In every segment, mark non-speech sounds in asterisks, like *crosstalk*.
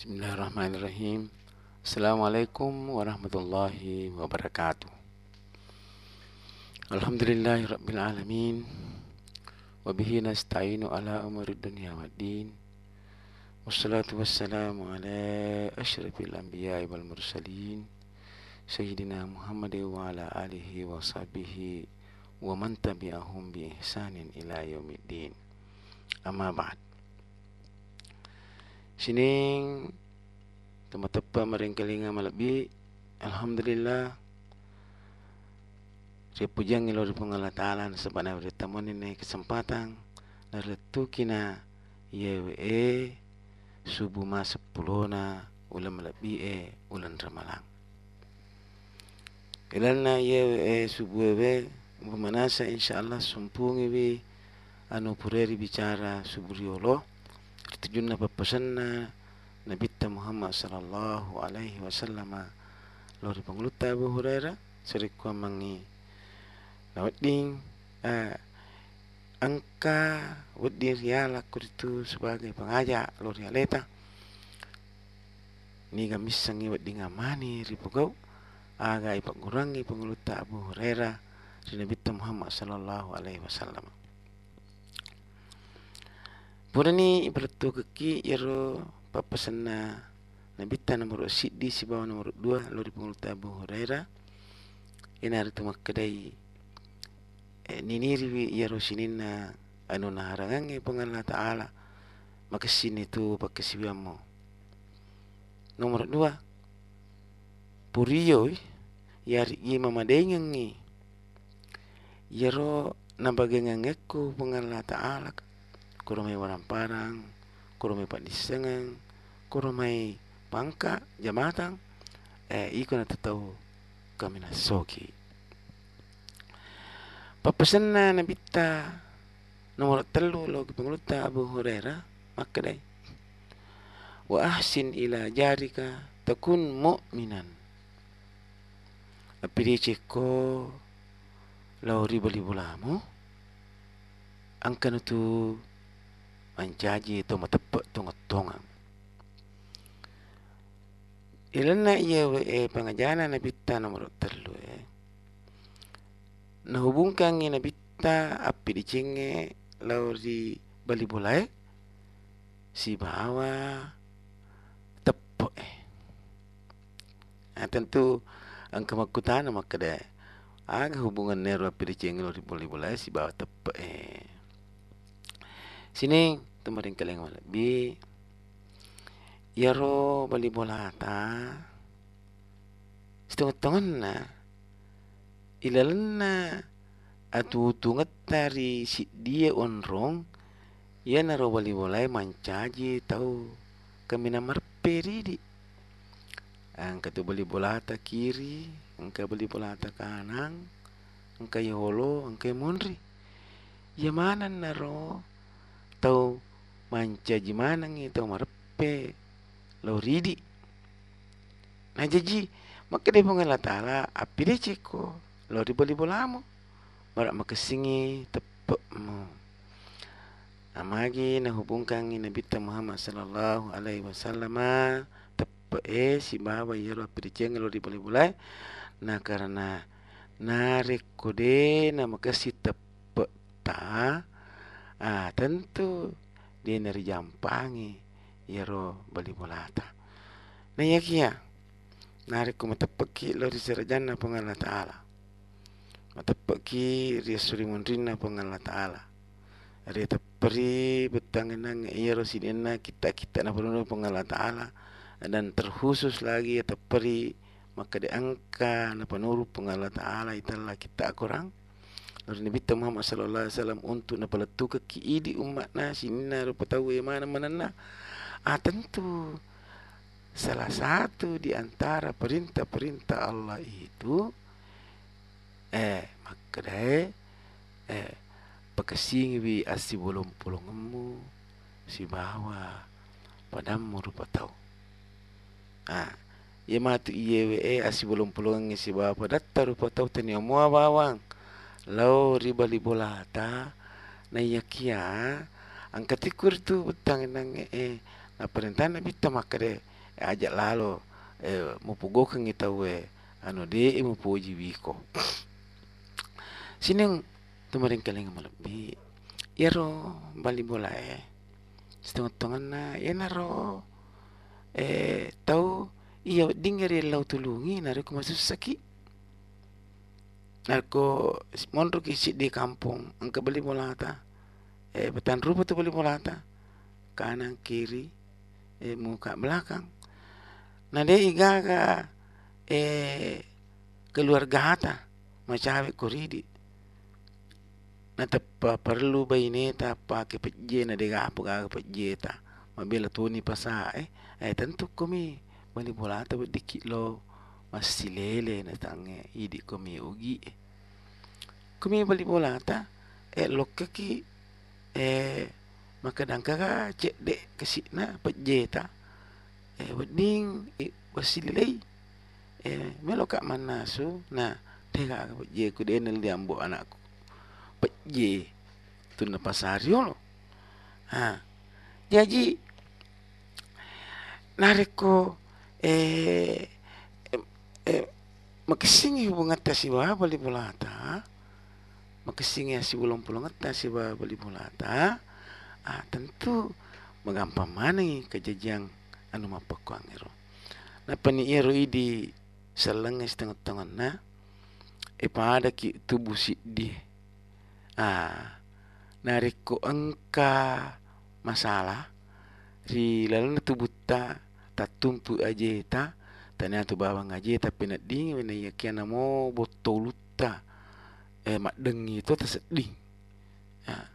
Bismillahirrahmanirrahim. Assalamualaikum warahmatullahi wabarakatuh. Alhamdulillahi rabbil alamin. Wa bihi nasta'inu ala umuri dunya waddin. Wassalatu wassalamu ala asyrafil anbiya'i wal mursalin. Sayyidina Muhammad wa ala alihi wa sahbihi wa man tabi'ahum bi ihsanin ila yaumiddin. Amma ba'd. Sining tepat-tepat maring kelinga malabi. Alhamdulillah. Saya pujian ngilo di pengalat ta'ala sebab na beritamun ini kesempatan naritu kina yewe subuh mas sepuluh na ulan malabi e ulan ramalang. Ilan na yewe subuh e Bumanasa insyaAllah sumpungi bi anu pureri bicara suburiolo tujun na papasan na Nabi Muhammad sallallahu alaihi wasallam lori panguluta Abu Hurairah seri ko mangi nawading uh, angka wadi riala kuritu sebagai pengajak lori aleta. Ni gamis sangi wadi ngamani ripugau aga ipak ngurangi panguluta Abu Hurairah Nabi Muhammad sallallahu alaihi wasallam Pura ni ibaratu kaki iro papasana nabita nomor siddi si bawah nomor dua lori pengulta Abu Huraira ina hari tu makadai eh, niniri wi iro sinina anu na harangangi pengala ta'ala. Maka sini tu pakai sibiamu nomor dua puriyo yari i mamadengangi iro nabagengangeku pengala ta'ala kurumai warang parang, kurumai pak disengang, kurumai pangka jamatang, eh iko na tahu kami na soki. Papasan na nabita nomor telu lo penguluta Abu Hurairah maka dai wa ahsin ila jarika takun mu'minan api dia ko lau ribali bulamu angkan tu mencaji itu matepek tu ngatonga. Ilana ia e pengajana Nabi ta nomor telu e. Nah hubungkan ini Nabi ta api dicenge lau di bali bolai si bawa tepuk e. Nah, tentu angka makutan maka deh. Aga hubungan neru api dicenge lau di bali bolai si bawa tepuk e. Sini tumaring kaling wala bi yaro bali bolata setengah na ilalan atu tungat tari si dia onrong ya naro bali bolai mancaji tau. Kami namar peridi angka tu bali bolata kiri angka bali bolata kanan angka yolo angka monri ya mana naro tau manca jimana ngi tau marepe lo ridi. Na jaji maka dia pengala taala api dia ceko lo di boli bolamu marak makasingi tepuk mu. Amagi na hubungkan Nabi Muhammad sallallahu alaihi wasallam tepuk eh si bawa ya lo api dia lo di boli bolai na karena narik kode na makasi tepuk ta ah tentu dia nari jampangi yaro bali bolata na yakia nari ko matapaki lo ri serajana pangala taala. Matapaki ri suri mondrina pangala taala. Ri tapri betangenang yaro sidena kita kita na pangala pangala taala. Dan terkhusus lagi tapri maka diangka na panuru pangala taala. Italla kita kurang Nabi Muhammad sallallahu alaihi wasallam untuk nak peletu ke kiidi umat na sini na rupa tahu mana mana na. Ah tentu salah satu di antara perintah-perintah Allah itu eh dah eh pakasing bi asi bolong polongmu si bawa padamu rupa tahu. Ah ia matu iye eh asi bolong polong si bawa padatta rupa tahu tani mua bawang lau riba libola ta na yakia ang katikur tu butang nang eh na perintah na bita makare ajak lalo eh mo pugo kan kita we anu de mo puji wiko *sniffs* sineng tumaring kaling malabi yero bali bola eh. Setengah tangan na yenaro eh tau iya dingeri lau tulungi nari ko masu narko mondro ki di kampung. Angka bali bola ta. Eh betan rupa tu bali bola ta. Kanan kiri eh muka belakang. Na de igaga eh keluarga hata macawe koridi na tappa perlu bayine ta. Pa ke pejje na de gapo ga pejje ta. Mabela tuni pasa eh eh tentu komi bani bola ta. Dikit lo. Masilele na tange idi komi ugi. komi bali bola ta eh lokki eh maka dangka cek de kesina pejje ta eh wedding eh, wasililei eh melo mana su? Na tega ka je ku de nel diambo anakku peje tu na pasario lo. Ha. Jadi nareko eh eh, eh makisingi hubungan ta si ba makisingi si bulong pulong ta si ba bali bulata ah tentu magampang mana kejadian anu mapakuang ero. Na pani ero idi selenge setengah tangan na e pada ki tubuh si di. Ah, nariko engka masalah ri lalu na tubuh ta ta tumpu aja ta tanya tu bawa ngaji tapi nak ding wena ya kia namo botol luta eh mak dengi tu tersedih. Ah,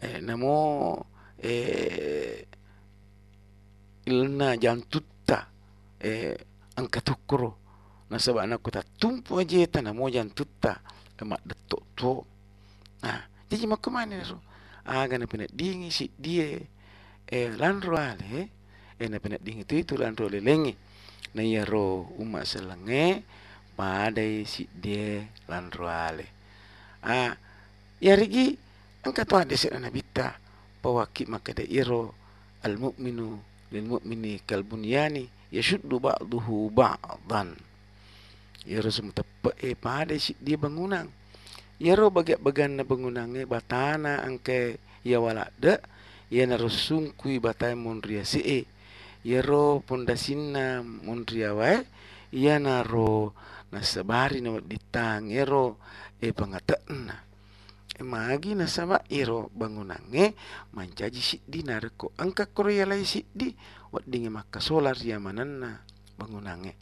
eh namo eh ilna jan tutta. E angka tukro na sabab anak tumpu aja ta na mojan tutta. E mak deto to nah jadi mak ke mana ro aga na pena dingi si dia. E landro ale. E na pena dingi tu itu landro le lengi na ya ro umak selenge padai si dia landro ale ah ya rigi angka tu ada se na bita pawaki makade iro al mu'minu lil mu'mini kal bunyani yashuddu ba'dahu ba'dan. Ya rasul tepe eh pada si dia bangunan ya ro bagi bagan na bangunan e batana angke ya wala de ya na rusungkui batai mon ria si e ya ro pondasinna ria wae ya na ro na sabari na ditang ya ro e pangatenna magi na sama iro bangunange mancaji siddi narko. Angka korea lai siddi wadinge makka solar ya mananna bangunange.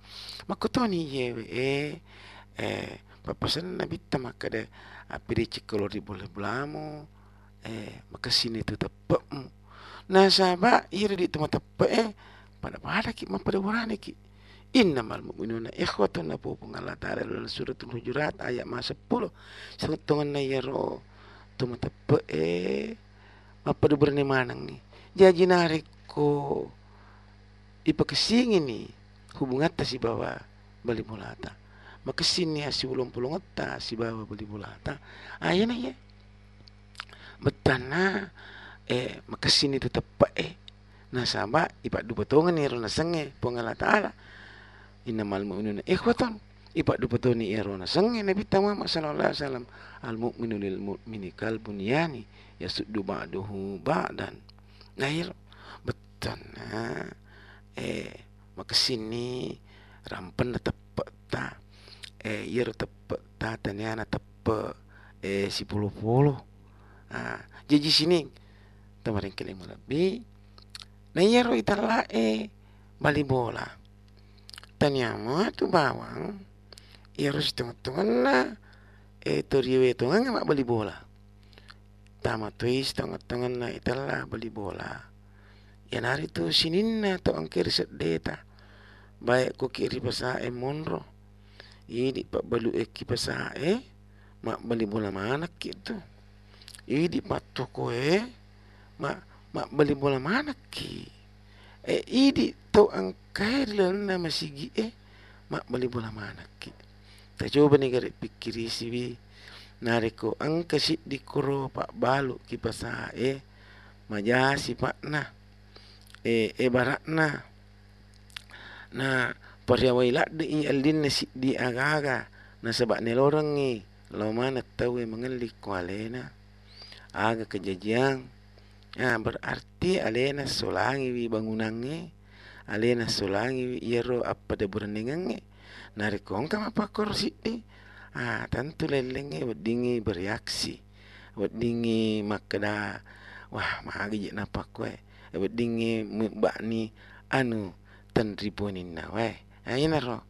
Makko toni yewe e eh papasan na bitta makka de apiri cikolo di boleh belamo eh makka sini tu tepe na saba iro di tempat tepe eh pada pada ki pada warane ki innamal mu'minuna ikhwatun nabu ta'ala dalam suratul hujurat ayat ma 10 sangat tongan na yaro tuma tepe eh. Apa du berni manang ni? Jadi narik ko ipa kesing ini hubungan ta si bawa bali mulata maka sini asi ulung pulung ta si bawa bali mulata ayo na ye betana eh maka sini tu tepe eh. Na sama ipa du betongan ni rona senge pongala taala innamal mu'minuna ikhwatan ipa du betoni erona senge nabi tamu sallallahu alaihi wasallam. Al mu'minu lil mu'mini kal bunyani yasuddu ba'dahu ba'dan. Nahir betan ha eh maka sini rampen tepe ta. Eh yer tepe ta. Tanyana tepe eh si puluh puluh ha jadi sini tamarin kelima lebih na yer itala eh bali bola tanyama tu bawang ya harus tengok-tengok na eh tu riwe tu ngan mak beli bola. Tama tu is tengok-tengok na italah beli bola. Ya nari tu sinin na tu angkir set data baik ko kiri pasa e monro ini pak balu eki pasa e mak beli bola mana gitu ini pak toko e mak mak beli bola mana ki eh ini tu angkir lena masih gi eh beli bola mana ki? Ta coba ni gare pikiri sibi nariko angka si di kuro pak balu ki pasa e majasi pak na e e barak na na pariawai lak de i aldin na si di agaga na sebab ni lorong ni lo mana tahu mengelik kualena. Aga kejadian ya berarti alena solangi wi bangunannya alena solangi wi iero apa de burenengannya nari kongkam apa korsi di? Ah tentu lelenge wedingi bereaksi. Wedingi makada wah magi je napa koe wedingi mbakni anu tan ribunin na we ayina ro.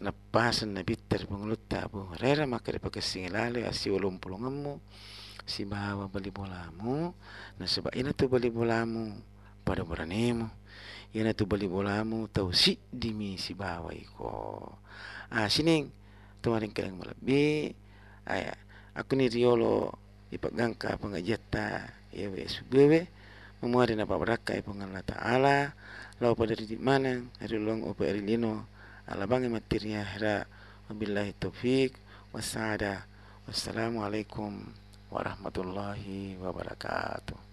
Lepas na bitter pengeluta bu. Rera maka de pakai singilale asi ulum pulungamu si bawa beli bolamu. Na sebab ina tu beli bolamu pada beranemu ina tu beli bolamu tau si dimi si bawa iko. Ah sining tu maring keleng malabi aya aku ni riolo ipak gangka pengajata ya wes bebe memuari napa beraka ipo ngala taala. Lau pada di mana hari long opo hari lino. Ala bangi materia hera wabillahi taufik wasada wassalamualaikum warahmatullahi wabarakatuh